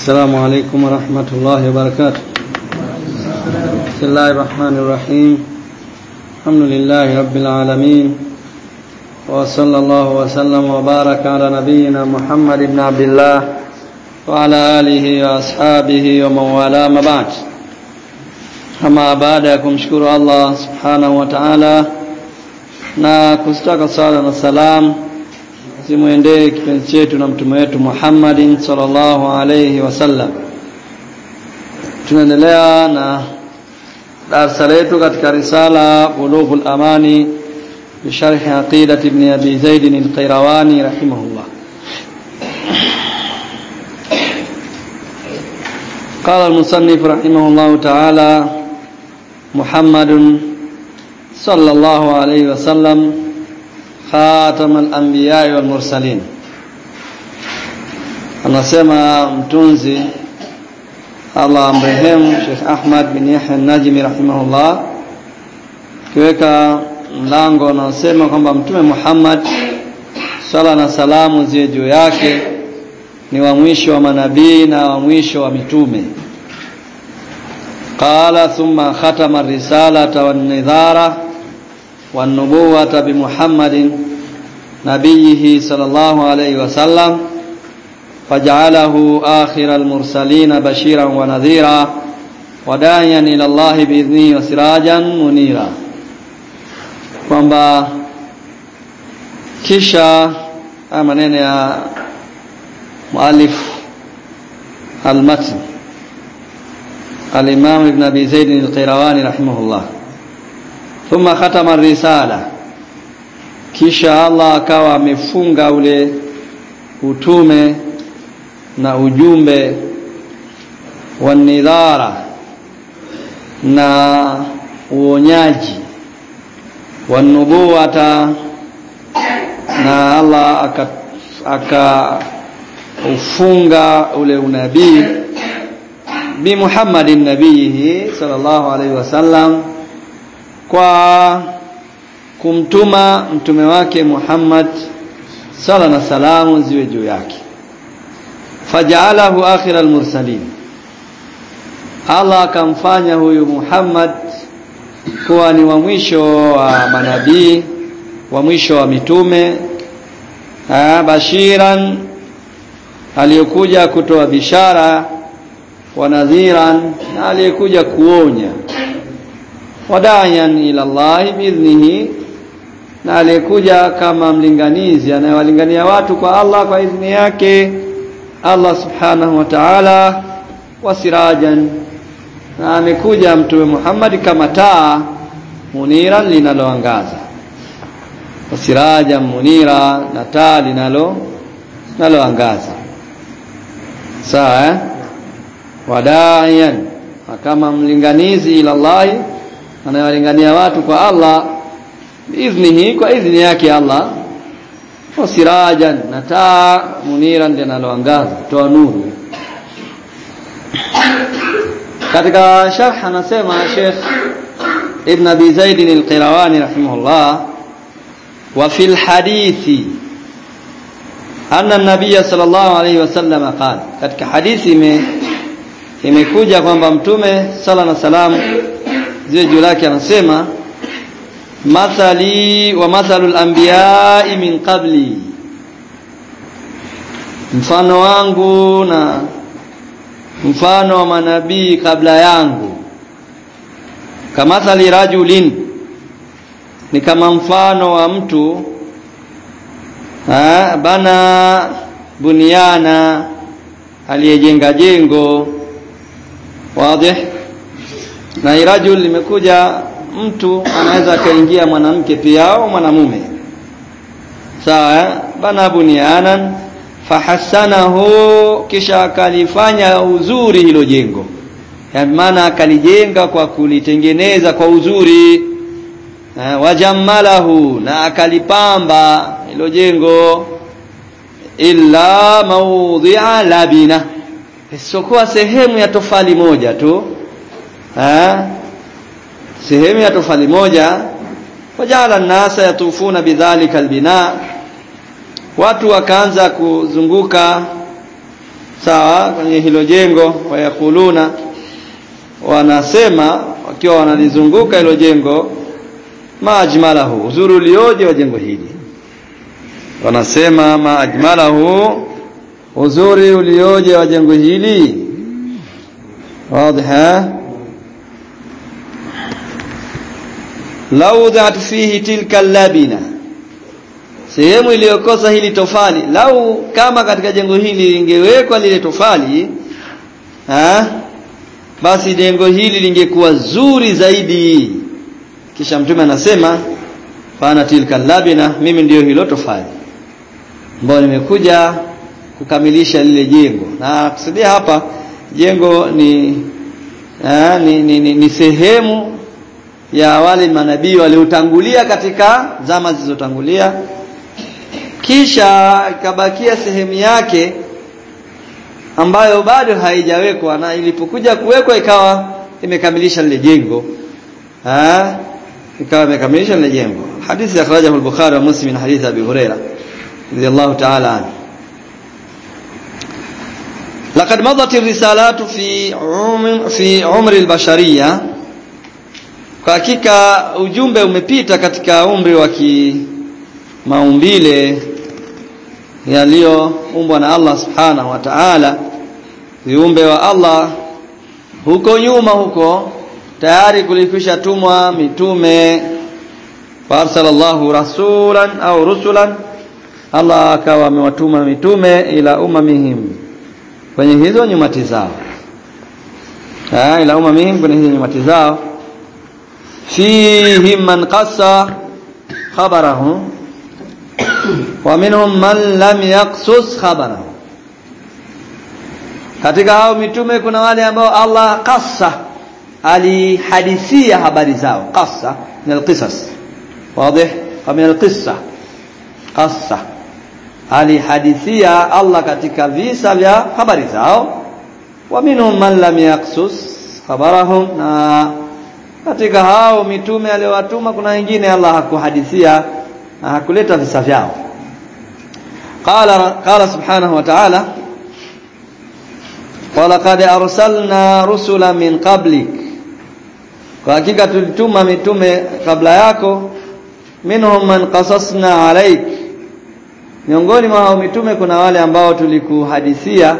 السلام عليكم ورحمة الله وبركاته. بسم الله الرحمن الرحيم. الحمد لله رب العالمين. وصلى الله وسلم وبارك على نبينا محمد بن عبد الله وعلى آله وأصحابه ومن والاه ما بعد. baada ya kumshukuru subhanahu wa ta'ala na kustaka sala na zimwendee kipenzi chetu na mtume wetu Muhammadin sallallahu alayhi wasallam tunaendelea na darasa letu katika risala bulughul amani بشرح عقيدة ابن أبي زيد القيرواني رحمه الله قال المصنف رحمه الله تعالى محمد صلى الله عليه وسلم khatam al-anbiya wal mursalin anasema mtunzi Allah amrehemu Sheikh Ahmad bin Yahya Najmi rahimahullah kiweka mlango unaosema kwamba mtume Muhammad sala na salamu ziwe juu yake ni wa mwisho wa manabii na wa mwisho wa mitume. Qala thumma khatama risalata wan nidhara والنبوة بمحمد نبيه صلى الله عليه وسلم فجعله آخر المرسلين بشيرا ونذيرا وداعيا إلى الله بإذنه وسراجا منيرا kwamba kisha maneno ya mualif al-matn الإمام ابن أبي زيد القيرواني رحمه thumma khatama risala kisha Allah akawa amefunga ule utume na ujumbe wa nidhara na uonyaji wa nubuwata na Allah akaufunga aka ule unabii bi Muhammadin sal sallallahu alaihi wasallam kwa kumtuma mtume wake Muhammad sala na salamu ziwe juu yake. Faja'alahu akhiral mursalin Allah akamfanya huyu Muhammad kuwa ni wa mwisho wa manabii wa mwisho wa mitume bashiran aliyokuja kutoa bishara wa nadhiran na aliyekuja kuonya wadayan ila Allah biidhnihi. Na aliyekuja kama mlinganizi anayewalingania watu kwa Allah kwa idhni yake. Allah subhanahu wa ta'ala wasirajan na amekuja mtume Muhammad kama taa muniran linaloangaza. Wasirajan munira na taa linalo linaloangaza. Sawa eh? wadaiyan kama mlinganizi ila Allah anayewalingania watu kwa Allah biidhnihi kwa idhni yake Allah. Wasirajan na taa muniran linaloangaza toa nuru. Katika sharh anasema Sheikh Ibn Abi Zaid al-Qirawani rahimahullah wa fil hadithi anna an-nabiy sallallahu alayhi wasallam qala katika hadithi imekuja kwamba mtume sala na salam ziwe juu lake anasema mathali wa mathalul anbiya'i min qabli. Mfano wangu na mfano wa manabii kabla yangu. Kamathali rajulin ni kama mfano wa mtu ha, bana buniana aliyejenga jengo wazi na irajul limekuja mtu anaweza akaingia mwanamke pia au mwanamume. Sawa bana bunianan fahassanahu kisha akalifanya uzuri hilo jengo. Maana akalijenga kwa kulitengeneza kwa uzuri. Wajamalahu na akalipamba hilo jengo. Illa maudhi'a labina. Isipokuwa sehemu ya tofali moja tu sehemu ya tofali moja. Wajala nasa yatufuna bidhalika albina. Watu wakaanza kuzunguka sawa kwenye hilo jengo wayakuluna. Wanasema wakiwa wanalizunguka hilo jengo maajmalahu uzuri ulioje wa jengo hili? Wanasema maajmalahu uzuri ulioje wa jengo hili? Wazi lau udhat fihi tilka labina. Sehemu iliyokosa hili tofali lau kama katika jengo hili lingewekwa lile tofali ha? basi jengo hili lingekuwa zuri zaidi. Kisha mtume anasema fana tilka labina mimi ndiyo hilo tofali. Ambayo nimekuja kukamilisha lile jengo. Na kusudia hapa jengo ni, ha, ni, ni, ni, ni sehemu ya wale manabii waliotangulia katika zama zilizotangulia. Kisha ikabakia sehemu yake ambayo bado haijawekwa na ilipokuja kuwekwa ikawa imekamilisha lile jengo. Ha? ikawa imekamilisha lile jengo. Hadithi akhrajahu al-Bukhari na Muslim hadithi Abi Huraira radiyallahu ta'ala laqad madat ar-risalatu fi umr fi al-bashariyah kwa hakika ujumbe umepita katika umri wa kimaumbile yaliyoumbwa na Allah subhanahu wa ta'ala. Viumbe wa Allah huko nyuma huko tayari kulikwisha tumwa mitume. Farsalallahu rasulan au rusulan Allah akawa amewatuma mitume ila umamihim kwenye hizo nyumati zao. Ila umamihim kwenye hizo nyumati zao man qassa khabarahu wa minhum man lam yaqsus khabarahu katika hao mitume kuna wale ambao Allah qassa alihadithia habari zao. Qassa min alqisas. Wazi min alqissa. Qassa alihadithia Allah katika visa vya habari zao. Wa minhum man lam yaqsus khabarahum katika hao mitume aliyowatuma kuna wengine Allah hakuhadithia hakuleta visa vyao. Qala qala subhanahu wa ta'ala walaqad arsalna rusula min qablik. Kwa hakika tulituma mitume kabla yako minhum man qasasna alaik. Miongoni mwa hao mitume kuna wale ambao tulikuhadithia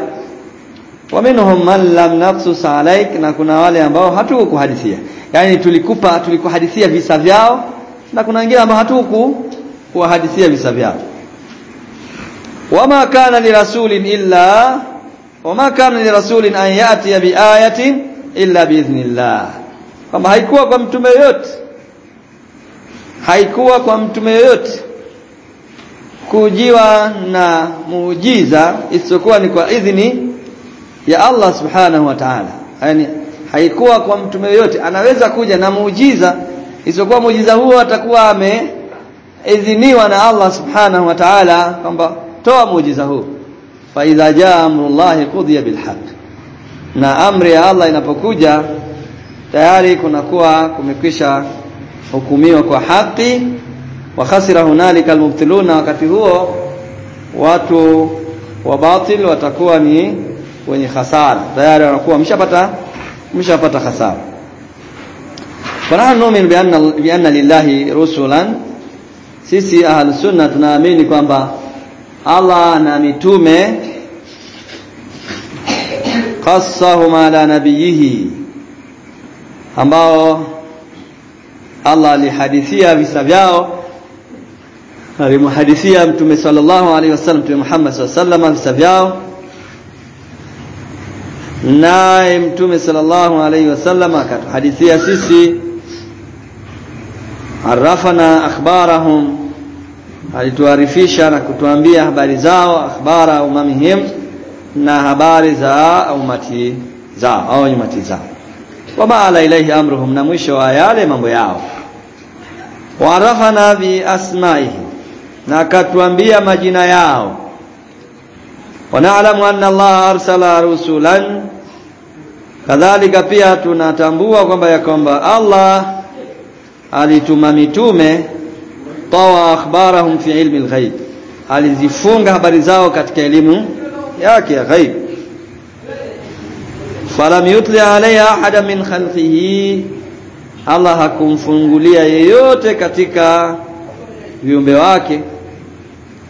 wa minhum man lam naqsus alaik na kuna wale ambao hatukukuhadithia yani tulikupa tulikuhadithia visa vyao na kuna wengine ambao hatuku kuwahadithia visa vyao. Wama kana lirasulin illa wama kana lirasulin an yati bi biayatin illa biidhnillah kama haikuwa kwa mtume yote haikuwa kwa mtume yote kujiwa na muujiza isiyokuwa ni kwa idhini ya Allah subhanahu wa ta'ala. Yani haikuwa kwa mtume yote anaweza kuja na muujiza. Isipokuwa muujiza huo atakuwa ameidhiniwa na Allah subhanahu wa ta'ala kwamba toa muujiza huu. Fa idha jaa amrullahi qudiya bilhaq na amri ya Allah inapokuja tayari kunakuwa kumekwisha hukumiwa kwa haki. Wa khasira hunalika almubtiluna. Wakati huo watu wa batil watakuwa ni wenye hasara tayari wanakuwa mshapata mshapata hasara. Fanahnu nu'min bi anna bi anna lillahi rusulan. Sisi ahlus sunna tunaamini kwamba Allah na mitume qassahum ala nabiyihi ambao Allah alihadithia visa vyao alimhadithia mtume sallallahu alaihi wasallam mtume Muhammad sallallahu alaihi wasallam visa vyao naye mtume sallallahu alaihi wasallam akatuhadithia sisi arafana akhbarahum alituarifisha na kutuambia habari zao akhbara umamihim na habari za umati zao au umati zao. Wabaala ilaihi amruhum na mwisho wa yale mambo yao. Warafana bi asmaihi na akatuambia majina yao wanaalamu anna Allah arsala rusulan. Kadhalika pia tunatambua kwamba ya kwamba Allah alituma mitume tawa akhbarahum fi ilmi alghaib. Alizifunga habari zao katika elimu yake ya ghaib. Falam yutli alayha ahada min khalqihi. Allah hakumfungulia yeyote katika viumbe wake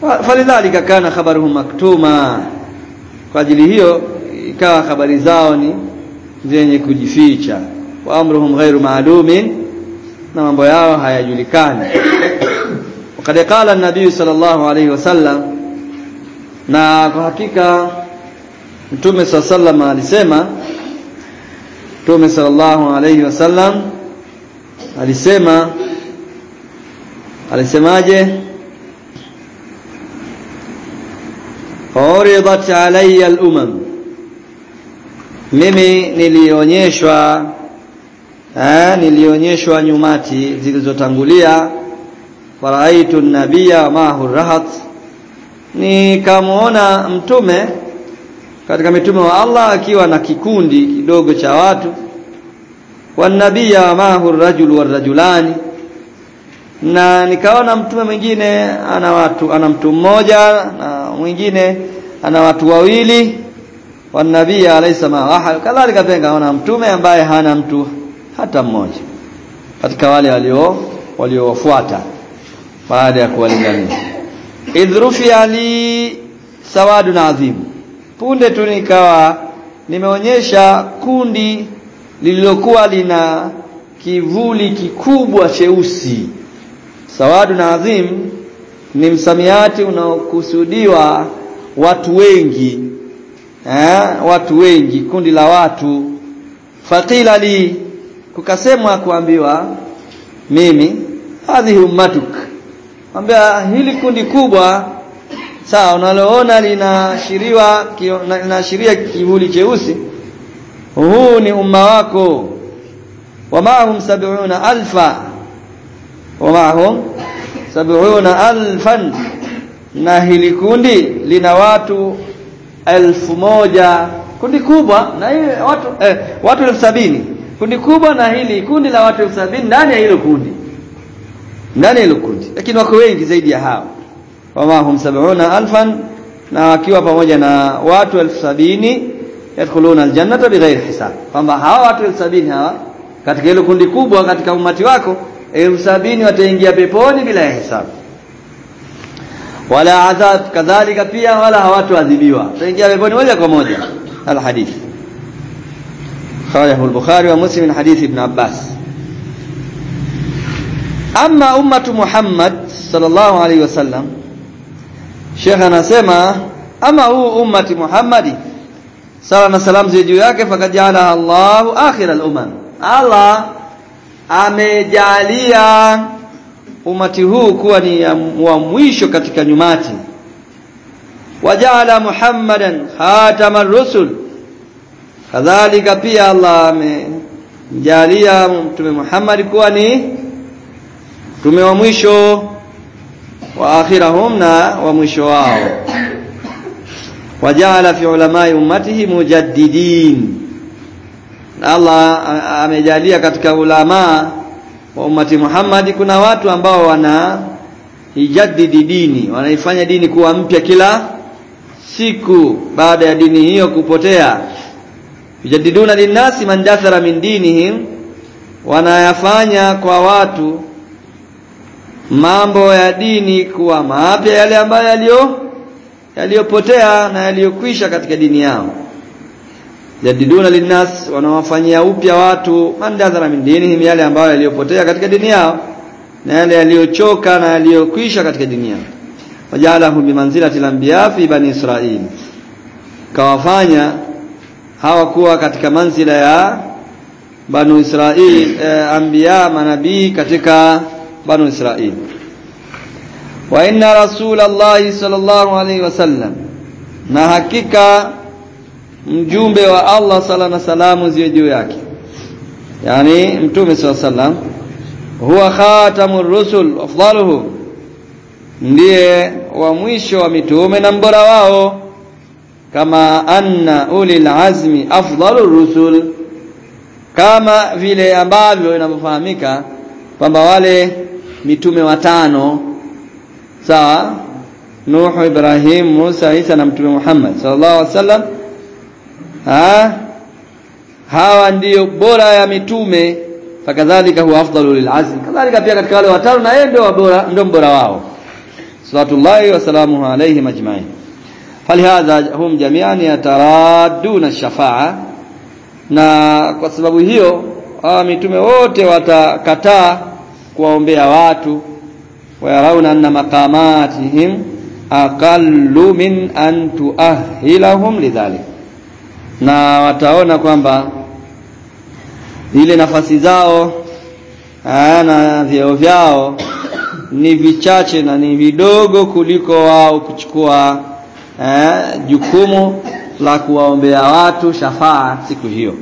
falidhalika kana khabaruhu maktuma. Kwa ajili hiyo ikawa habari zao ni zenye kujificha. Wa amruhum ghairu maalumin na mambo yao hayajulikani. Wakad qala nabii sallallahu alayhi wasallam na kwa hakika mtume sallallahu alisema mtume sallallahu alayhi wasallam alisema alisemaje uridat alayya al-umam. Mimi nilionyeshwa eh nilionyeshwa nyumati zilizotangulia. Faraitu nabiyya mahu rahat nikamuona mtume katika mitume wa Allah akiwa na kikundi kidogo cha watu. Wanabiyya mahu rajul warajulani na nikaona mtume mwingine ana watu ana mtu mmoja na mwingine ana watu wawili. Wa nabii alayhi ma kadhalika pia nikaona mtume ambaye hana mtu hata mmoja katika wale walio waliowafuata baada ya kuwalingania idhrufi ali sawadun azim. Punde tu nikawa nimeonyesha kundi lililokuwa lina kivuli kikubwa cheusi sawadu na adhim ni msamiati unaokusudiwa watu wengi eh, watu wengi kundi la watu. Faqila li kukasemwa kuambiwa mimi hadhihi ummatuk. Ambia hili kundi kubwa sawa unaloona linaashiriwa linaashiria kivuli cheusi huu ni umma wako. Wamahum sab'una alfa wamahum sab'una alfan. Na hili kundi lina watu elfu moja. Kundi kubwa na watu eh, watu elfu sabini. Kundi kubwa na hili kundi la watu elfu sabini ndani ya hilo kundi. Ndani ya hilo kundi. Lakini wako wengi zaidi ya hao. Wamahum sab'una alfan. Na wakiwa pamoja na watu elfu sabini yadkhuluna aljannata bighairi hisab. Kwamba hawa watu elfu sabini hawa katika hilo kundi kubwa katika umati wako elfu sabini wataingia peponi bila hisabu wala adhab kadhalika pia wala hawatoadhibiwa wataingia peponi moja kwa moja. Alhadithi kharajahu al-bukhari wa muslim al hadith ibn abbas. Amma ummatu muhammad sallallahu alayhi wasallam shekha anasema ama huu ummati muhammadi sala na salam zijuu yake fakajala allah akhir al-umam. Allah amejalia umati huu kuwa ni wa mwisho katika nyumati. Wajala Muhammadan hatama rusul. Kadhalika pia Allah amemjalia mtume Muhammad kuwa ni mtume wa mwisho wa akhirahum na wa mwisho wao. Wajala fi ulamai ummatihi mujaddidin Allah amejalia katika ulama wa ummati Muhammad kuna watu ambao wana ijadidi dini wanaifanya dini kuwa mpya kila siku. Baada ya dini hiyo kupotea yujaddiduna linnasi man dathara min dinihim wanayafanya kwa watu mambo ya dini kuwa mapya yale ambayo yaliyo yaliyopotea na yaliyokwisha katika dini yao jadiduna linnas wanawafanyia upya watu mandazara min dinihim yale ambayo yaliyopotea katika dini yao na yale yaliyochoka na yaliyokwisha katika dini yao. Wajalahu bimanzilati al-anbiya fi bani israil. Kawafanya hawakuwa katika manzila ya banu israil eh, anbiya manabii katika banu israil. Wa inna rasulallahi sallallahu alaihi wasallam na hakika mjumbe wa Allah sala na salamu ziwe juu yake. Yani mtume sala salam huwa khatamur rusul afdaluhum ndiye wa mwisho wa mitume na mbora wao. Kama anna ulil azmi afdalur rusul. Kama vile ambavyo inavyofahamika kwamba wale mitume watano sawa Nuhu Ibrahim Musa Isa na mtume Muhammad sallallahu alaihi wasallam ah hawa ndiyo bora ya mitume fakadhalika huwa afdalu lilazm kadhalika pia katika wale watano na yeye ndio bora ndio mbora wao. Sallallahu wa salamu alayhi majma'in falihadha hum jami'an yataraduna ash-shafa'a na kwa sababu hiyo hawa mitume wote watakataa kuwaombea watu wayarauna anna maqamatihim aqallu min an tuahilahum lidhalik na wataona kwamba ile nafasi zao aa, na vyeo vyao ni vichache na ni vidogo kuliko wao kuchukua eh, jukumu la kuwaombea watu shafaa siku hiyo.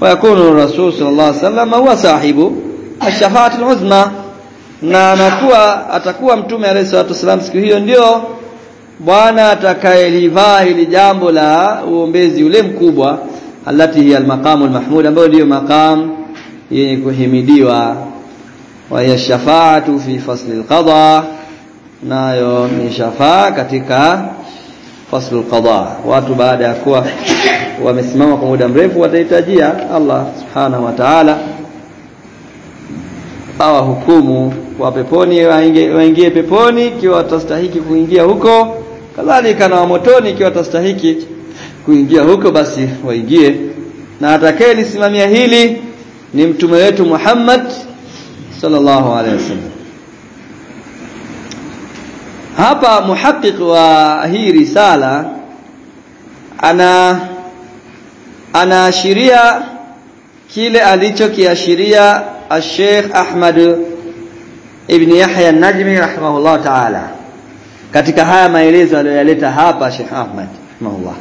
Wayakunu rasul sallallahu alaihi wasallam huwa sahibu ash-shafaati al-uzma na anakuwa atakuwa mtume alayhi salatu wasallam siku hiyo ndio bwana atakayelivaa hili jambo la uombezi ule mkubwa alati hiya almaqamu almahmud ambayo ndio maqam yenye kuhimidiwa. Wa ya shafaatu fi fasli alqada nayo ni shafaa katika fasli alqada watu baada ya kuwa wamesimama kwa muda mrefu watahitajia Allah subhanahu wa ta'ala awahukumu wa peponi waingie, waingie peponi ikiwa watastahiki kuingia huko kadhalika na motoni ikiwa tastahiki kuingia huko basi waingie. Na atakayelisimamia hili ni mtume wetu Muhammad sallallahu alaihi wasallam. Hapa muhaqiq wa hii risala ana anaashiria kile alichokiashiria Sheikh Ahmad ibn Yahya an-Najmi rahimahullah ta'ala katika haya maelezo aliyoyaleta hapa Sheikh Ahmad rahimahullah.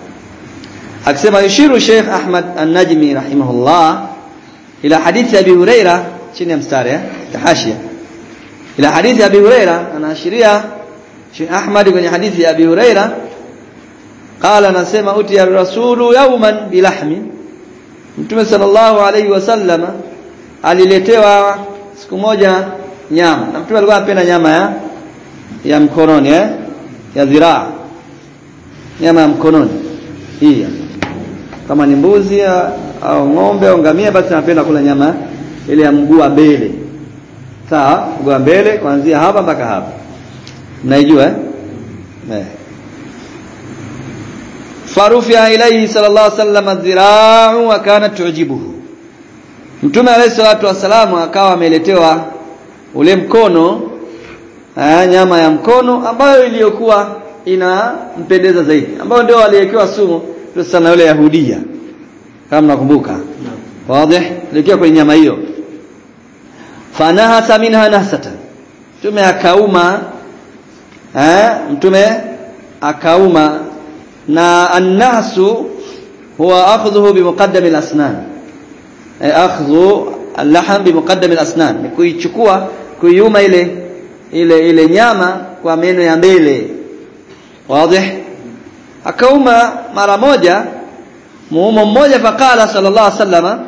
Akisema yushiru Sheikh Ahmad an-Najmi rahimahullah. Ila hadithi ya Abi Huraira chini ya mstari eh tahashia ila hadithi ya Abi Huraira anaashiria Sheikh Ahmad kwenye hadithi ya Abi Huraira qala anasema uti ya rasulu yawman bilahmi. Mtume sallallahu alaihi wasallama aliletewa siku moja nyama. Na mtume alikuwa anapenda nyama ya ya mkononi eh ya dhiraa nyama ya mkononi. Hii kama ni mbuzi au ng'ombe au ngamia basi anapenda kula nyama ile ya mguu wa mbele. Sawa mguu wa mbele kuanzia hapa mpaka hapa. Mnaijua eh? Eh. Farufia ilayhi sallallahu alaihi wasallam adh-dhira'u wa kanat tu'jibuhu. Mtume alayhi salatu wasalamu akawa ameletewa ule mkono aa, nyama ya mkono ambayo iliyokuwa inampendeza zaidi ambayo ndio aliyewekewa sumu sana yule Yahudia. Kama nakumbuka wazi? Alikiwa kwenye nyama hiyo. Fanahasa minha nahsata. Mtume akauma eh mtume akauma. Na annasu huwa akhdhuhu bimuqaddam alasnan. Akhdhu al-lahm bimuqaddam al-asnan. Kuichukua kuiuma ile ile ile nyama kwa meno ya mbele. Wazi? Akauma mara moja muumo mmoja faqala sallallahu alaihi wasallama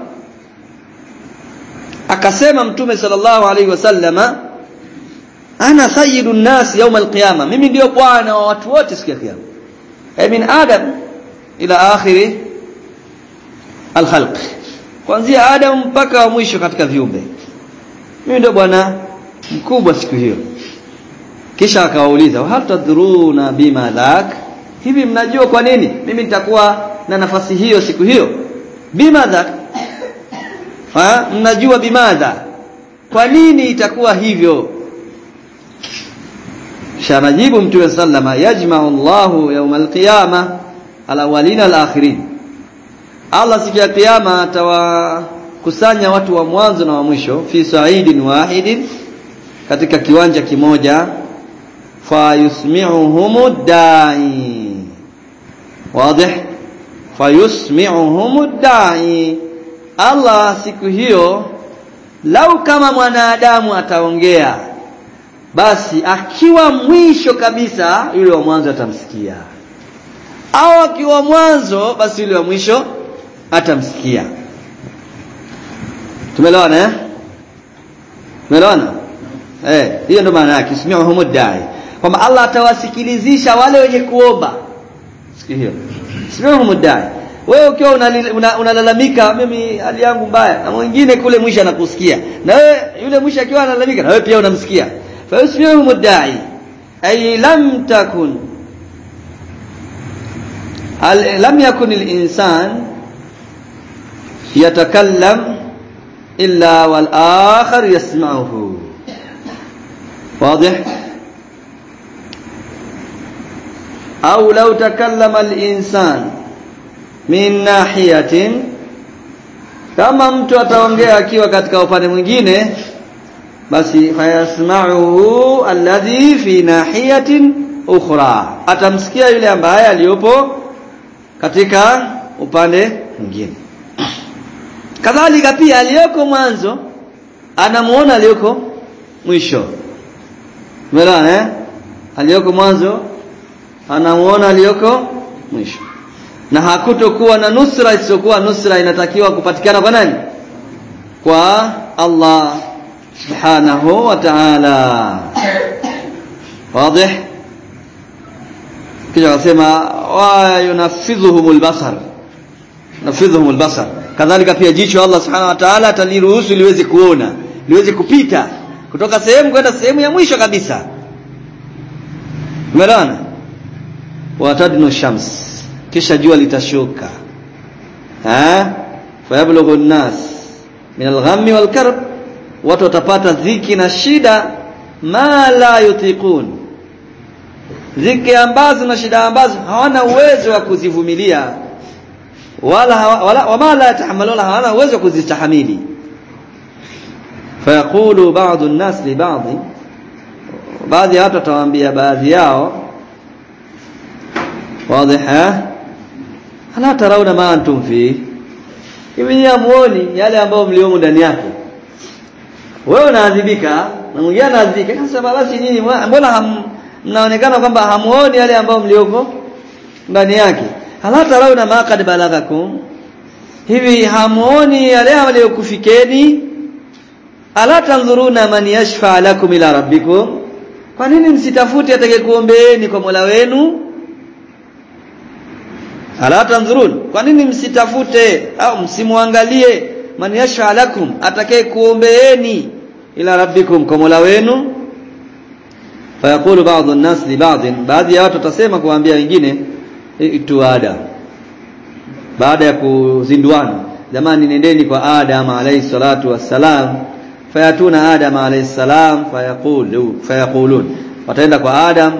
akasema mtume sallallahu alaihi wasallama ana sayyidun nas yawm al-qiyama. Mimi ndio bwana wa watu wote siku ya kiyama. Ay min adam ila akhiri alkhalq. Kuanzia adam mpaka mwisho katika viumbe. Mimi ndio bwana mkubwa siku hiyo kisha akawauliza hal tadruna bima dhak? Hivi mnajua kwa nini? Mimi nitakuwa na nafasi hiyo siku hiyo. Bima dhak? Fa mnajua bimadha kwa nini itakuwa hivyo? Shanajibu mtume sallama yajma'u Allahu yawmal qiyama alawalina alakhirin. Allah siku ya kiyama atawakusanya watu wa mwanzo na wa mwisho fi sa'idin wahidin katika kiwanja kimoja fayusmi'uhum da'i. Wadih? Fayusmi'uhum da'i. Allah siku hiyo lau kama mwanadamu ataongea basi akiwa mwisho kabisa yule wa mwanzo atamsikia. Au akiwa mwanzo basi yule wa mwisho atamsikia. Tumeelewana eh? Tumeelewana? Eh hiyo ndio maana yake. Ismi'uhum da'i kwamba Allah atawasikilizisha wale wenye kuomba siku hiyo ismi'uhum da'i wewe ukiwa unalalamika una, una mimi hali yangu mbaya na mwingine kule mwisho anakusikia na wewe yule mwisho akiwa analalamika na wewe pia unamsikia fa yusmi'u mudda'i ay lam takun al, lam yakun al-insan yatakallam illa wal akhar yasma'uhu واضح au law takallama al-insan min nahiyatin kama mtu ataongea akiwa katika upande mwingine basi fayasma'uhu alladhi fi nahiyatin ukhra. Atamsikia yule ambaye aliyopo katika upande mwingine. Kadhalika pia aliyoko mwanzo anamuona aliyoko mwisho. Umeelewa eh? Aliyoko mwanzo anamuona aliyoko mwisho. Na hakutokuwa na nusra isiyokuwa nusra inatakiwa kupatikana kwa nani? Kwa Allah subhanahu wa ta'ala. Wazi kisha akasema wa yunafidhuhum albasar. Nafidhuhum albasar. Kadhalika pia jicho Allah subhanahu wa ta'ala ataliruhusu liweze kuona liweze kupita kutoka sehemu kwenda sehemu ya mwisho kabisa. Umeona watadnu shams kisha jua litashuka ha fayablughu an-nas min al-ghammi wal-karb watu watapata dhiki na shida ma la yutiqun dhiki ambazo na shida ambazo hawana uwezo wa kuzivumilia wala wala wama la yatahamaluna hawana uwezo wa kuzistahamili fayaqulu ba'du an-nas li ba'd baadhi ya watu watawaambia baadhi yao wazi ala tarauna ma antum fi hivi nyinyi hamuoni yale ambayo mliomo ndani yako wewe unaadhibika na mwingine anaadhibika. Sasa basi nyinyi mbona mnaonekana kwamba hamuoni yale ambayo mlioko ndani yake? Ala tarauna ma qad balagakum hivi hamuoni yale yaliyokufikeni ala tanzuruna man yashfa lakum ila rabbikum? Kwa nini msitafute atakayekuombeeni kwa Mola wenu ala tanzurun kwa nini msitafute? Au msimwangalie? Man yashaa lakum atakaye kuombeeni. Ila rabbikum kwa Mola wenu. Fayaqulu ba'dhu an-nas li ba'd baadhi ya watu watasema kuambia wengine itu Adam baada ya kuzinduana jamani nendeni kwa Adam alayhi salatu wassalam. Fayatuna Adam alayhi salam fayaqulu fayaqulun. Wataenda kwa Adam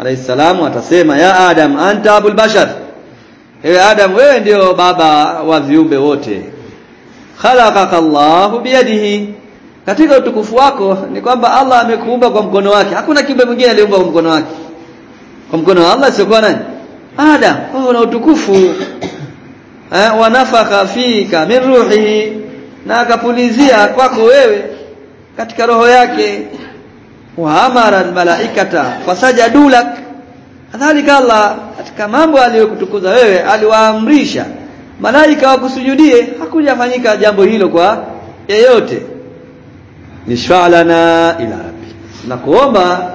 alayhi salam watasema ya Adam anta abul bashar Ewe Adam wewe ndio baba wa viumbe wote. Khalaqaka Allah biyadihi. Katika utukufu wako ni kwamba Allah amekuumba kwa mkono wake. Hakuna kiumbe mwingine aliumba kwa mkono wake. Kwa mkono wa Allah sio kwa nani? Adam, wewe una utukufu. Eh, wa nafakha fika min ruhihi. Na akapulizia kwako wewe katika roho yake. Wa amara almalaikata fasajadu lak kadhalika Allah katika mambo aliyokutukuza wewe aliwaamrisha. Malaika wakusujudie. Hakujafanyika jambo hilo kwa yeyote. Nishfa'lana ila rabbi. Na kuomba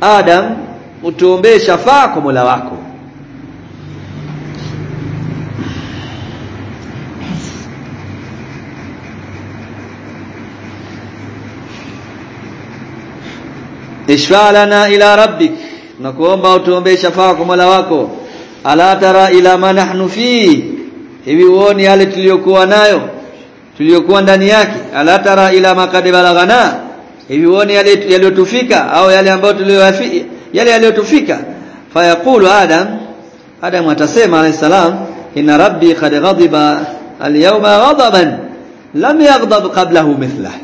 Adam utuombee shafaa kwa Mola wako. Ishfa'lana ila rabbik na utuombe shafaa kwa Mola wako. Ala tara ila ma nahnu fi. Hivi uone yale tuliyokuwa nayo tuliyokuwa ndani yake. Ala tara ila ma kad balagana. Hivi uone yale yaliyotufika au yale ambayo tuliyoyafi yale yaliyotufika. Fayaqulu adam adam atasema alayhi salam inna rabbi qad ghadiba al-yawma ghadaban lam yaghdab qablahu mithlahu.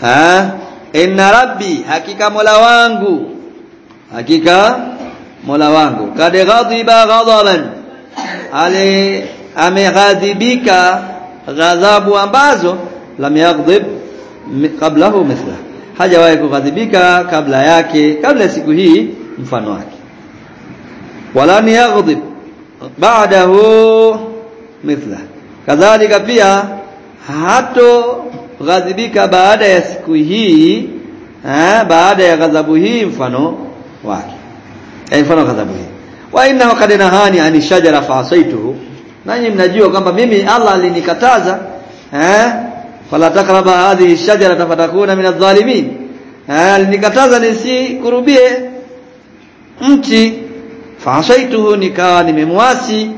Ha? Inna rabbi hakika mola wangu hakika Mola wangu. Kad ghadiba ghadaban ali ameghadhibika ghadhabu ambazo lam yaghdib qablahu mithla. Hajawahi kughadhibika kabla yake kabla siku hii mfano wake. Wala ni yaghdib ba'dahu mithla. Kadhalika pia hato ghadhibika baada ya siku hii ha, baada ya ghadhabu hii mfano wake. Yani mfano ghadhabu hii. Wa inna qad nahani ani shajara fa asaituhu. Nanyi mnajua kwamba mimi Allah alinikataza eh fala takraba hadhihi shajara fatakuna min adh-dhalimin. Eh alinikataza nisikurubie mti. Fasaituhu nikawa nimemwasi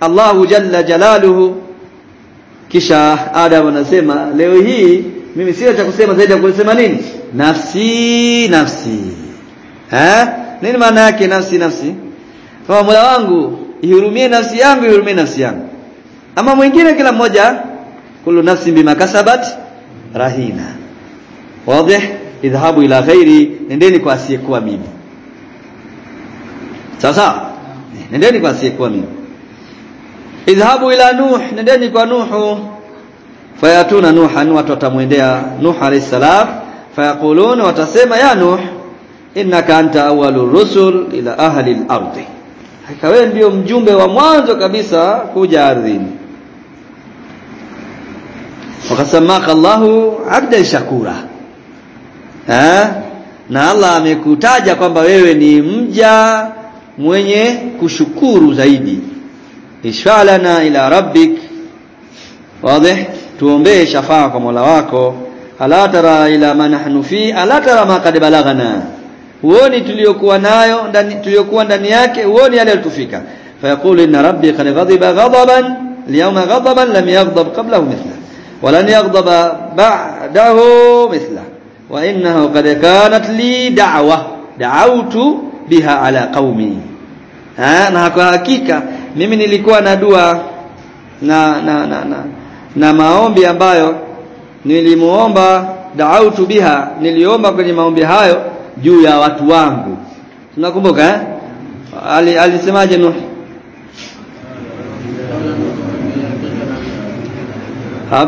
Allahu jalla jalaluhu. Kisha Adam anasema leo hii mimi sina cha kusema zaidi ya kusema nini? Nafsi nafsi eh nini maana yake nafsi nafsi? Kama Mola wangu ihurumie nafsi yangu ihurumie nafsi yangu. Ama mwingine kila mmoja kullu nafsi bima kasabat rahina. Wazi idhabu ila ghairi nendeni kwa asiyekuwa mimi. Sasa nendeni kwa asiyekuwa mimi. Idhabu ila nuh nendeni kwa nuhu. Fayatuna nuhan watu watamwendea nuh alayhi salam. Fayaquluna watasema ya nuh innaka anta awwalur rusul ila ahli al-ardi hakika wewe ndio mjumbe wa mwanzo kabisa kuja ardhini. Wakasamaka Allahu abdan shakura. Eh na Allah amekutaja kwamba wewe ni mja mwenye kushukuru zaidi. Ishfalana ila rabbik. Wazi tuombee shafaa kwa Mola wako. Ala tara ila ma nahnu fi ala tara ma kad balagana huoni tuliokuwa nayo ndani tuliokuwa ndani yake huoni yale yalitufika fayaqulu inna rabbi qad ghadiba ghadaban liyawma ghadaban lam yaghdab qablahu mithla ولن يغضب بعده مثله وانه قد كانت لي دعوه دعوت بها على قومي ha na kwa hakika mimi nilikuwa na dua na na na na, na maombi ambayo nilimuomba daautu biha niliomba kwenye maombi hayo juu ya watu wangu. Tunakumbuka eh? Ali, alisemaje Nuh?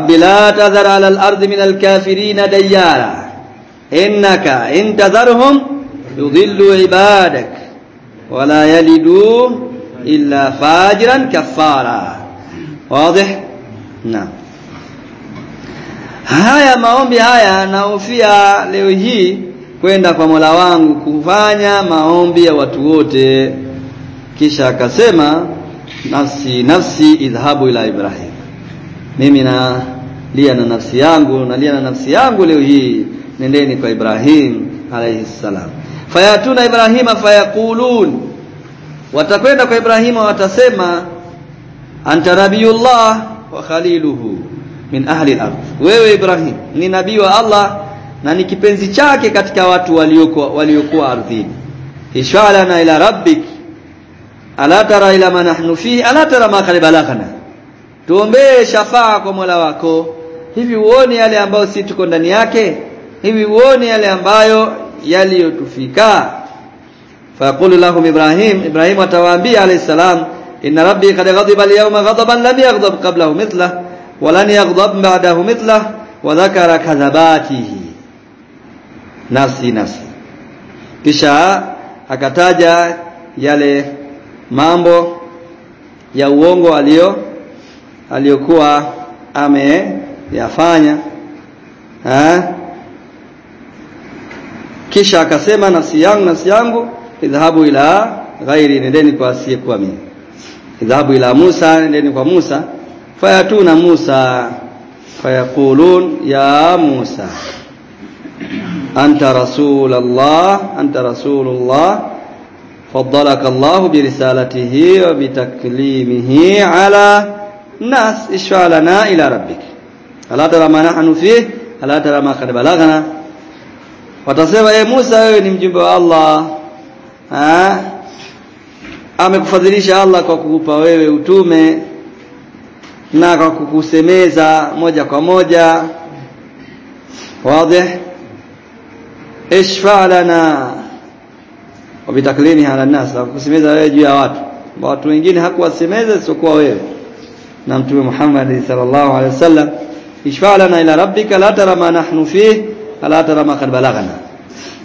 لا تذر على الأرض من الكافرين ديارا إنك إن تذرهم يضلوا عبادك ولا يلدوا إلا فاجرا كفارا واضح نعم haya maombi haya naofia leo hii kwenda kwa Mola wangu kufanya maombi ya watu wote. Kisha akasema nafsi nafsi idhabu ila Ibrahim. Mimi na lia na nafsi yangu nalia na nafsi yangu leo hii. Nendeni kwa Ibrahim alayhi salam. Fayatuna Ibrahima fayaqulun. Watakwenda kwa Ibrahima watasema anta nabiyullah wa khaliluhu min ahli al-ard. Wewe Ibrahim ni nabii wa Allah na ni kipenzi chake katika watu waliokuwa waliokuwa ardhini. Ishwalana ila rabbik ala tara ila ma nahnu fi ala tara ma qad balaghana tuombee shafaa kwa Mola wako. Hivi uone yale ambayo si tuko ndani yake? Hivi uone yale ambayo yaliyotufika? Faqulu lahum ibrahim ibrahim atawaambia alayhi salam inna rabbi qad ghadiba al-yawma ghadaban lam yaghdab qablahu mithla wa lan yaghdab ba'dahu mithla wa dhakara kadhabatihi nafsi nafsi. Kisha akataja yale mambo ya uongo alio aliyokuwa ameyafanya kisha akasema nafsi yangu nafsi yangu idhahabu ila ghairi nendeni kwa asiyekuwa mimi. Idhahabu ila Musa nendeni kwa Musa. Fayatuna Musa fayakulun ya Musa anta rasulullah anta rasulullah faddalaka Allah birisalatihi wa bitaklimihi ala nas ishalana ila rabbik. Ala tara ma nahnu fi ala tara ma qad balagana watasema e Musa wewe ni mjumbe wa Allah. Ha? Amekufadhilisha Allah kwa kukupa wewe utume na kwa kukusemeza moja kwa moja. Wazi? Ishfa lana. Wabitaklimi ala nas. Kusemeza wewe juu ya watu. Watu wengine hakuwasemeza isipokuwa wewe. Na mtume Muhammad sallallahu alaihi wasallam ishfa lana ila rabbika la tara ma nahnu fi la tara ma qad balagana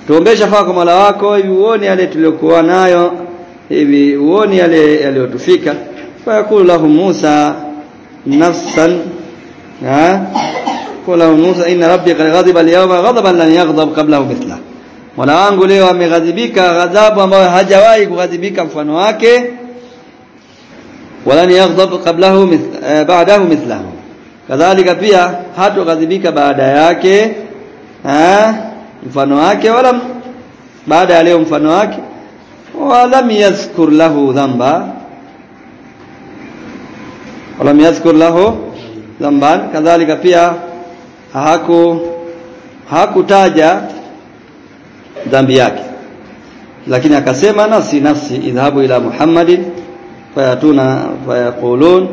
tuombe shafaa kwa Mola wako hivi uone yale tuliokuwa nayo hivi uone yale yaliyotufika. Fa yakulu lahu Musa nafsan ha qala Musa inna rabbi qad ghadiba al-yawma ghadaban lan yaghdab qablahu mithla Mola wangu leo ameghadhibika ghadhabu ambayo hajawahi kughadhibika mfano wake. Walan yaghdab qablahu eh, ba'dahu mithlahu. Kadhalika pia hatoghadhibika baada yake eh, mfano wake wala baada ya leo mfano wake. Walam yadhkur lahu dhanba. Walam yadhkur lahu dhanban. Kadhalika pia haku hakutaja dhambi yake. Lakini akasema nafsi nafsi idhabu ila muhammadin fayatuna fayaqulun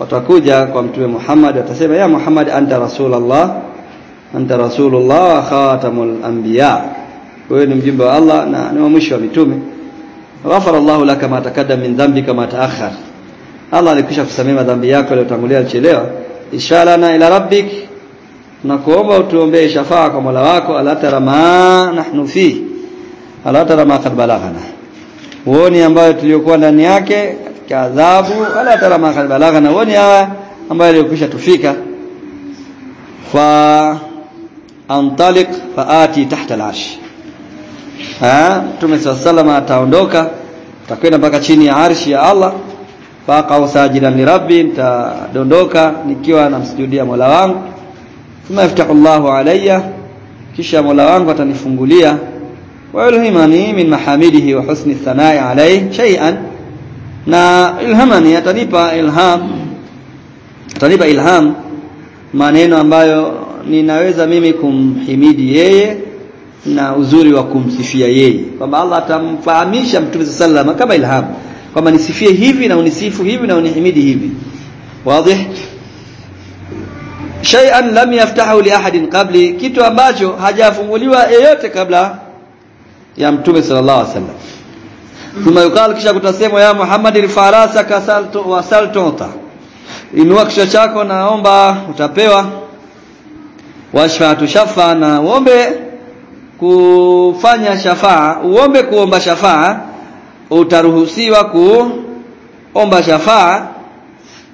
watakuja kwa mtume Muhammad watasema ya Muhammad anta rasulullah anta rasulullah khatamul anbiya. Wewe ni mjumbe wa Allah na ni mwisho wa mitume. Ghafara Allahu laka ma taqaddama min dhanbika ma ta'akhkhar. Allah alikwisha kusamehe madhambi yako yaliyotangulia alichelewa ishalana ila rabbik tunakuomba utuombee shafaa kwa Mola wako alatarama ma nahnu fi alatarama kad balaghana uoni ambayo tuliokuwa ndani yake katika adhabu alatarama kad balaghana uoni haya ambayo yaliyokwisha tufika. Fa antaliq faati tahta al'ash ha Mtume sallama ataondoka takwenda mpaka chini ya arshi ya Allah faqa usajidan li rabbi nitadondoka nikiwa namsujudia Mola wangu thumma yaftahu Allahu alayya kisha Mola wangu atanifungulia. Wa yulhimani min mahamidihi wa husni thanai alayhi shay'an na ilhamani atanipa ilham atanipa ilham maneno ambayo ninaweza mimi kumhimidi yeye na uzuri wa kumsifia yeye. Kwamba Allah atamfahamisha Mtume sallallahu kama ilham. Kwamba nisifie hivi na unisifu hivi na unihimidi hivi. Wazi shay'an lam yaftahu li ahadin qabli kitu ambacho hajafunguliwa yeyote kabla ya Mtume sallallahu alaihi wasallam. Thumma yuqal kisha kutasema ya Muhammad al-farasa kasaltu wa wasaltu inua kichwa chako naomba utapewa. Washfatu shafa na uombe kufanya shafaa uombe kuomba shafaa utaruhusiwa kuomba shafaa.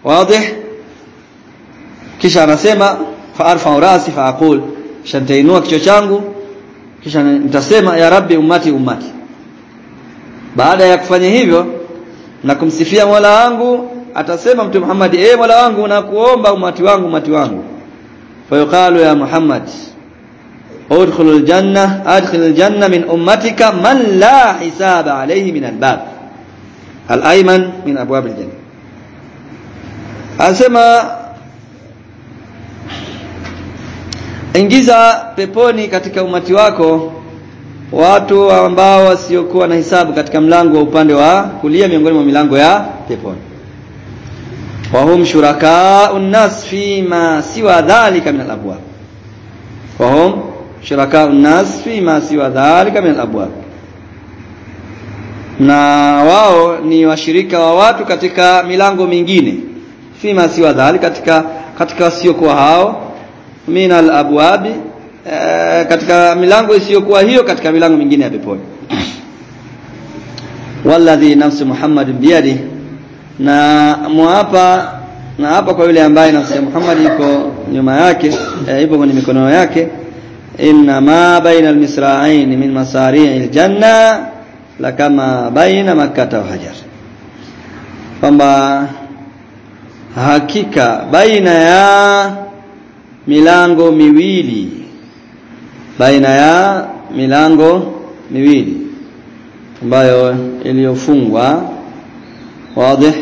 Wazi kisha anasema fa arfa rasi fa aqul. Kisha nitainua kichwa changu kisha nitasema ya rabbi ummati ummati. Baada ya kufanya hivyo na kumsifia Mola wangu atasema mtu Muhammad eh Mola wangu nakuomba umati wangu umati wangu. Fayuqalu ya Muhammad udkhulul janna adkhilul janna min ummatika man la hisaba alayhi min albab. Al-ayman min abwab al-janna. Anasema ingiza peponi katika umati wako watu ambao wasiokuwa na hisabu katika mlango wa upande wa kulia miongoni mwa milango ya peponi. Wahum shurakau nnas fima siwa dhalika min alabwab. Wahum shurakau nnas fima siwa dhalika min alabwab. Na wao ni washirika wa watu katika milango mingine. Fima siwa dhalika katika katika wasiokuwa hao min alabwabi e, katika milango isiyokuwa hiyo katika milango mingine ya peponi. Walladhi nafsi Muhammad biyadi. Na muapa na hapa kwa yule ambaye nafsi Muhammad iko nyuma yake e, ipo kwenye mikono yake. Inna ma baina almisra'ain min masari'i aljanna la kama baina makkah wa hajar. Kwamba hakika baina ya milango miwili. Baina ya milango miwili. Ambayo iliyofungwa. Wazi.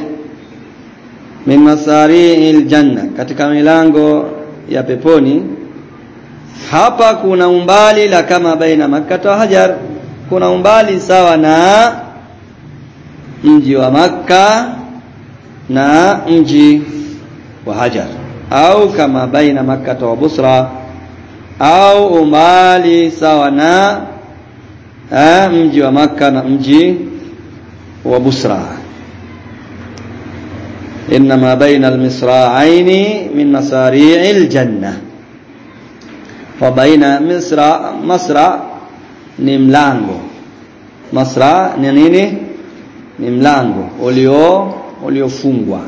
Min masari'il janna katika milango ya peponi. Hapa kuna umbali la kama baina makkah wa hajar. Kuna umbali sawa na mji wa makka na mji wa hajar au kama baina makkah wa busra au umbali sawa na mji wa makkah na mji wa Busra. Inma baina almisra'aini min masari'il janna. Wa baina misra masra ni mlango. Masra ni nini? Ni mlango ulio uliofungwa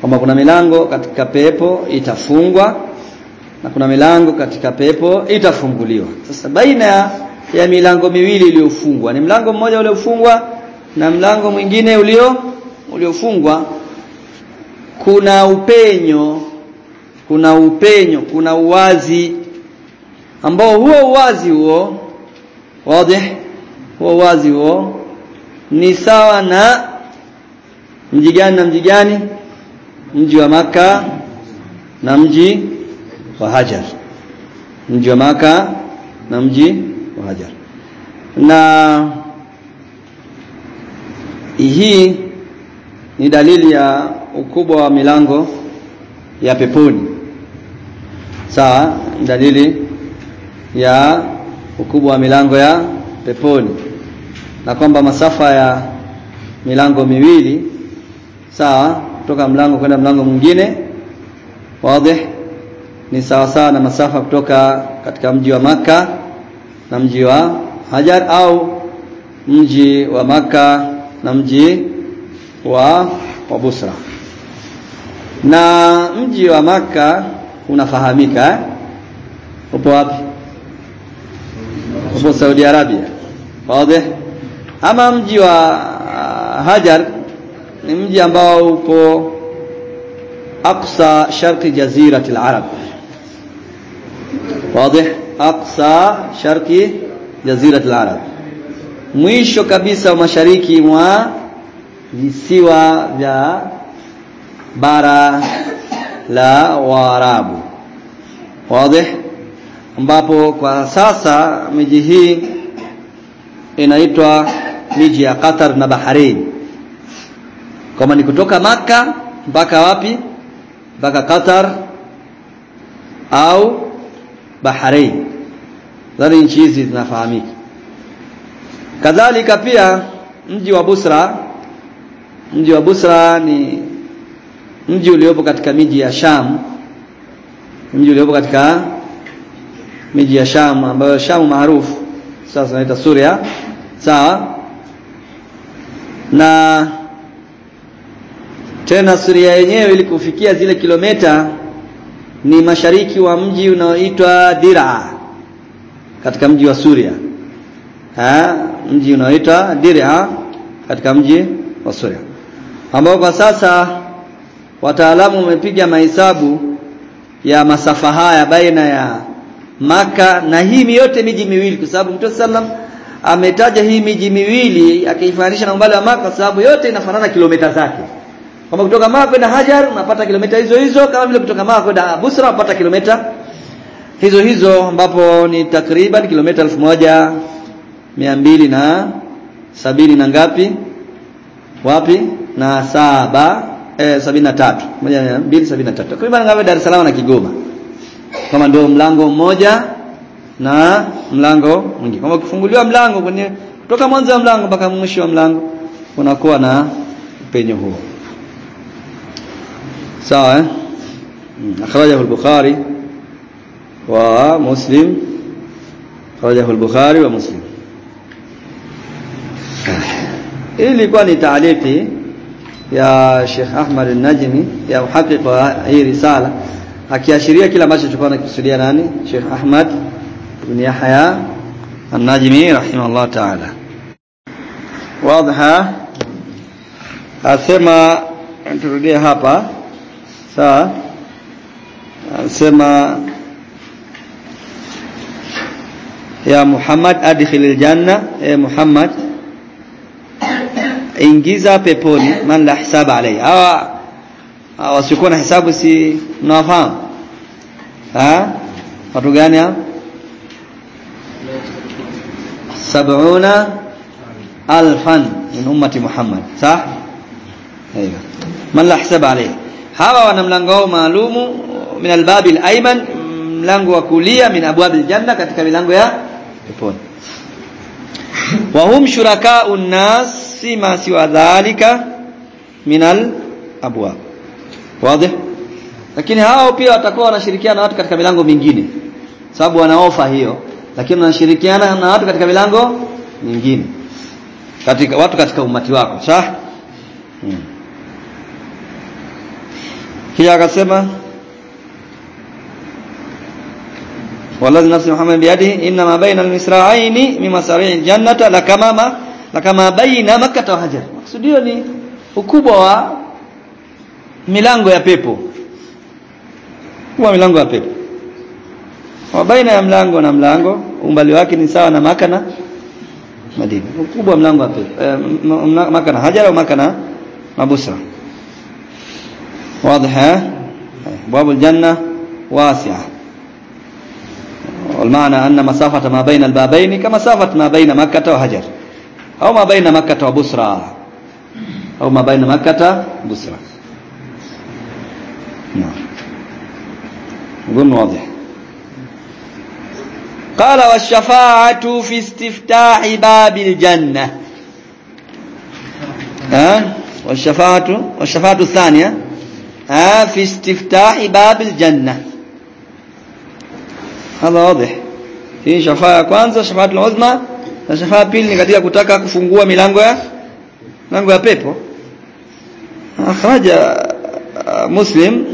kwamba kuna milango katika pepo itafungwa na kuna milango katika pepo itafunguliwa. Sasa baina ya milango miwili iliyofungwa ni mlango mmoja uliofungwa na mlango mwingine ulio uliofungwa. Kuna upenyo kuna upenyo kuna uwazi. Ambao huo uwazi huo wazi huo uwazi huo ni sawa na mjigani na mji gani mji wa maka na mji wa Hajar. Mji wa maka na mji wa Hajar. Na hii ni dalili ya ukubwa wa milango ya peponi. Sawa dalili ya ukubwa wa milango ya peponi. Na kwamba masafa ya milango miwili sawa kutoka mlango kwenda mlango mwingine. Wazi ni sawa sawa na masafa kutoka katika mji wa maka na mji wa Hajar au mji wa maka na mji wa wa Busra. Na mji wa maka unafahamika eh? upo wapi? Upo Saudi Arabia. Wazi ama mji wa Hajar ni mji ambao upo aqsa sharqi jaziratil al-arab wazi? Aqsa sharqi jaziratil al-arab mwisho kabisa mashariki mwa visiwa vya bara la Waarabu. Wazi? Ambapo kwa sasa miji hii inaitwa miji ya Qatar na Bahrain kama ni kutoka maka mpaka wapi? Mpaka Qatar au Bahrain. Zani nchi hizi zinafahamika. Kadhalika pia mji wa Busra. Mji wa Busra ni mji uliopo katika miji ya Sham. Mji uliopo katika miji ya Sham ambayo Sham maarufu. Sasa inaitwa Suria. Sawa? Na tena Suria yenyewe ili kufikia zile kilomita ni mashariki wa mji unaoitwa Dir'a katika mji wa Suria. Ha? Mji unaoitwa Dir'a katika mji wa Suria. Ambao kwa sasa wataalamu wamepiga mahesabu ya masafa haya baina ya maka na hii yote miji miwili kwa sababu Mtume sallam ametaja hii miji miwili akiifananisha na umbali wa maka sababu yote inafanana kilomita zake kama kutoka Maka kwenda Hajar unapata kilomita hizo hizo kama vile kutoka Maka kwenda Busra unapata kilomita hizo hizo ambapo ni takriban kilomita elfu moja mia mbili na sabini na ngapi? Wapi? Na saba eh, sabini na tatu. Moja mia mbili sabini na tatu. Takriban ngapi? Dar es Salaam na Kigoma. Kama ndio mlango mmoja na mlango mwingine. Kama ukifunguliwa mlango kwenye kutoka mwanzo wa mlango mpaka mwisho wa mlango unakuwa na penye huo ساعة أخرجه البخاري ومسلم. أخرجه البخاري ومسلم. إيه اللي كان تعليقي يا شيخ أحمد النجمي يا محقق هي رسالة. أكيا هكياشيريا كلا ماشي تشوفنا كسوريا ناني شيخ أحمد بن يحيى النجمي رحمه الله تعالى. واضحة؟ اسمع انت رديها هبه sawa asema ya Muhammad adkhil aljanna ya Muhammad ingiza peponi man la hisaba alayhi hawa wasiokuwa na hisabu si mnawafahamu ha watu gani hao sab'una alfan min ummati Muhammad sawa أيوه man la hisaba alayhi hawa wana mlango wao maalumu min albabil ayman mlango wa kulia min abwabil janna katika milango ya peponi. Wa hum shuraka'u an-nas ma siwa dhalika min al-abwab. Wazi? Lakini hao pia watakuwa wanashirikiana na watu katika milango mingine. Sababu wana ofa hiyo lakini wanashirikiana na watu katika milango mingine. Katika watu katika umati wako sawa? Hmm kisha akasema wallazi nafsi Muhammad biyadihi inna ma baina lmisraaini min jannata la kama ma la kama baina makkah wa hajar. Maksudio ni ukubwa wa milango ya pepo. Kwa milango ya pepo. Wa baina ya mlango na mlango umbali wake ni sawa na makana Madina. Ukubwa mlango wa pepo eh, makana hajar au makana mabusra? واضح باب الجنة واسعة. والمعنى أن مسافة ما بين البابين كمسافة ما بين مكة وهجر أو ما بين مكة وبصرى أو ما بين مكة وبصرى نعم. أظن واضح. قال والشفاعة في استفتاح باب الجنة. ها؟ والشفاعة والشفاعة الثانية ها في استفتاح باب الجنة هذا واضح hii shafaa ya kwanza shafaatul uzma na shafaa pili ni katika kutaka kufungua milango ya milango ya pepo akhraja muslim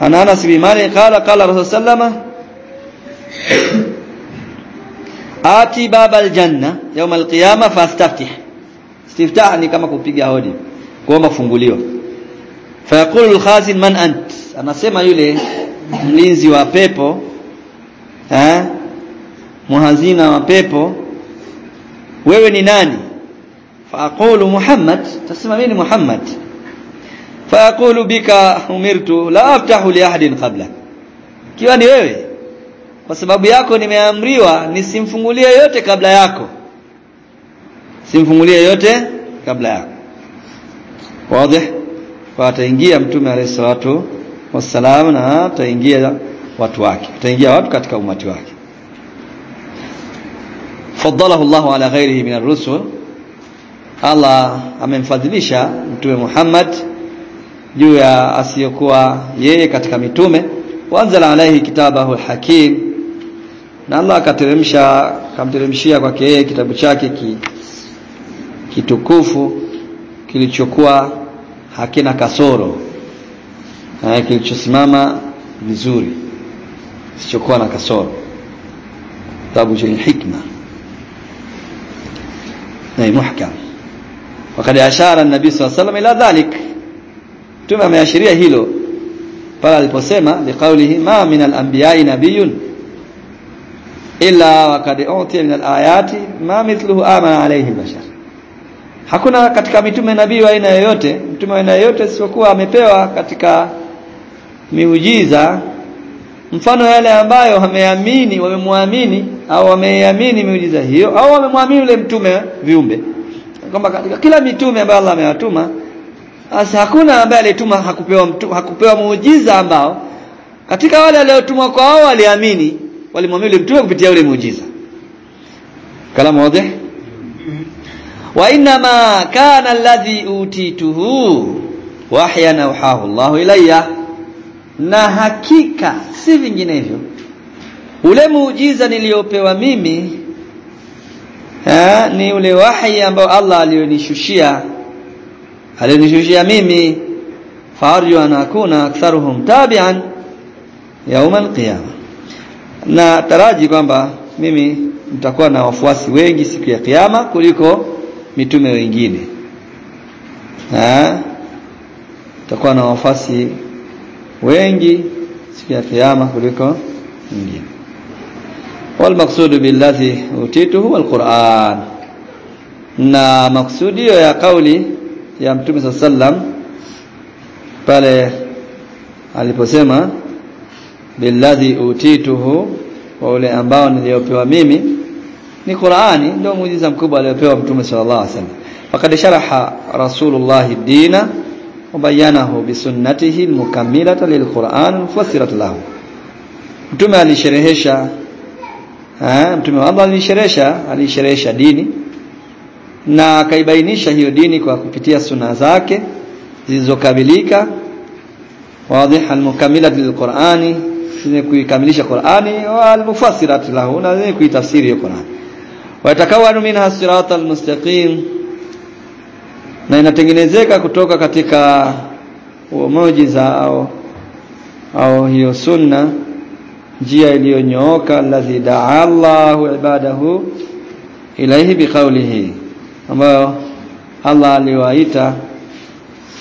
ana Anas bin Malik qala qala Rasul sallama ati baba aljanna يوم القيامه fastaftih istiftah ni kama kupiga hodi kuomba funguliwa fayaqulu alkhazin man ant? Anasema yule mlinzi wa pepo eh muhazina wa pepo wewe ni nani? Faaqulu muhammad. Tasema mimi ni muhammad. Faaqulu bika umirtu la aftahu li ahadin qabla. Kiwa ni wewe kwa sababu yako nimeamriwa nisimfungulie yote kabla yako. Simfungulie yote kabla yako. Wazi kwa ataingia mtume alayhi salatu wassalam na ataingia watu wake. Ataingia watu katika umati wake. Faddalahu Allahu ala ghairihi min ar-rusul. Allah amemfadhilisha mtume Muhammad juu ya asiyokuwa yeye katika mitume. Wanzala alaihi kitabahu hakim na Allah akateremsha akamteremshia kwake yeye kitabu chake ki, kitukufu kilichokuwa hakina kasoro. Eh, kilichosimama vizuri kisichokuwa na kasoro. Kitabu chenye hikma. Na muhkam. Wakati ashara nabi sallallahu wasallam ila dhalik. Tuma ameashiria hilo pale aliposema liqaulihi ma min al-anbiya'i nabiyyun illa waqad utiya min al-ayati ma mithluhu amana alayhi bashar hakuna katika mitume nabii wa aina yoyote mtume wa aina yoyote isipokuwa amepewa katika miujiza mfano yale ambayo wameamini wamemwamini au wameamini miujiza hiyo au wamemwamini yule mtume viumbe. Kwamba katika kila mitume ambayo Allah amewatuma basi hakuna ambaye alituma hakupewa mtu, hakupewa muujiza ambao katika wale waliotumwa kwa wao waliamini walimwamini yule mtume kupitia yule muujiza. Kalamu wazi wa inma kana alladhi utituhu wahyan awhahu Allahu ilayya. Na hakika si vinginevyo ule muujiza niliopewa mimi ha, ni ule wahi ambao Allah alionishushia. Alionishushia mimi. Farju an akuna aktharuhum tabi'an yaum alqiyama na taraji kwamba mimi nitakuwa na wafuasi wengi siku ya kiyama kuliko mitume wengine eh nitakuwa na wafuasi wengi siku ya kiyama kuliko wengine والمقصود بالذي اوتيته هو القرآن na maksudio ya kauli ya mtume sallam pale aliposema billadhi utituhu wa ule ambao niliopewa mimi ni Qur'ani ndio muujiza mkubwa aliyopewa mtume sallallahu alaihi wasallam. Faqad sharaha rasulullah ad-dina wabayanahu bisunnatihi almukammilata lilquran mufassirat lahu. Mtume alisherehesha eh mtume wa Allah alisherehesha alisherehesha dini na akaibainisha hiyo dini kwa kupitia suna zake zilizokamilika. Wadhiha almukammilat lilqurani zenye kuikamilisha Qur'ani wa almufassirat lahu na zenye kuitafsiri Qur'ani watakawanu minha siratal mustaqim na inatengenezeka kutoka katika mujiza au au hiyo sunna njia iliyonyooka alladhi da'a Allahu ibadahu ilaihi biqaulihi ambayo Allah aliwaita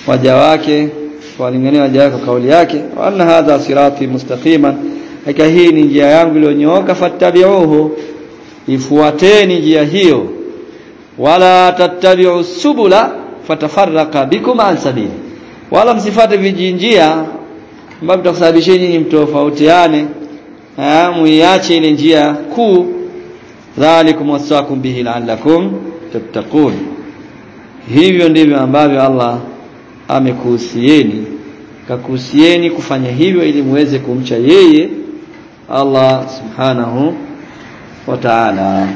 waja wake walingania waja wake kauli yake wa anna hadha sirati mustaqiman. Hakika hii ni njia yangu iliyonyooka fattabi'uhu ifuateni njia hiyo. Wala tattabi'u subula fatafarraqa bikum an sabili. Wala msifate vijinjia ambavyo vitakusababisheni nyinyi mtofautiane. Muiache ile njia kuu. Dhalikum wasakum bihi la'allakum tattaqun. Hivyo ndivyo ambavyo Allah amekuhusieni. Kakuhusieni kufanya hivyo ili muweze kumcha yeye Allah subhanahu ta'ala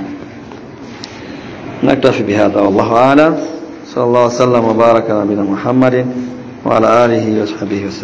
نكتفي بهذا والله أعلم. صلى الله وسلم وبارك على نبينا محمد وعلى آله وصحبه وسلم.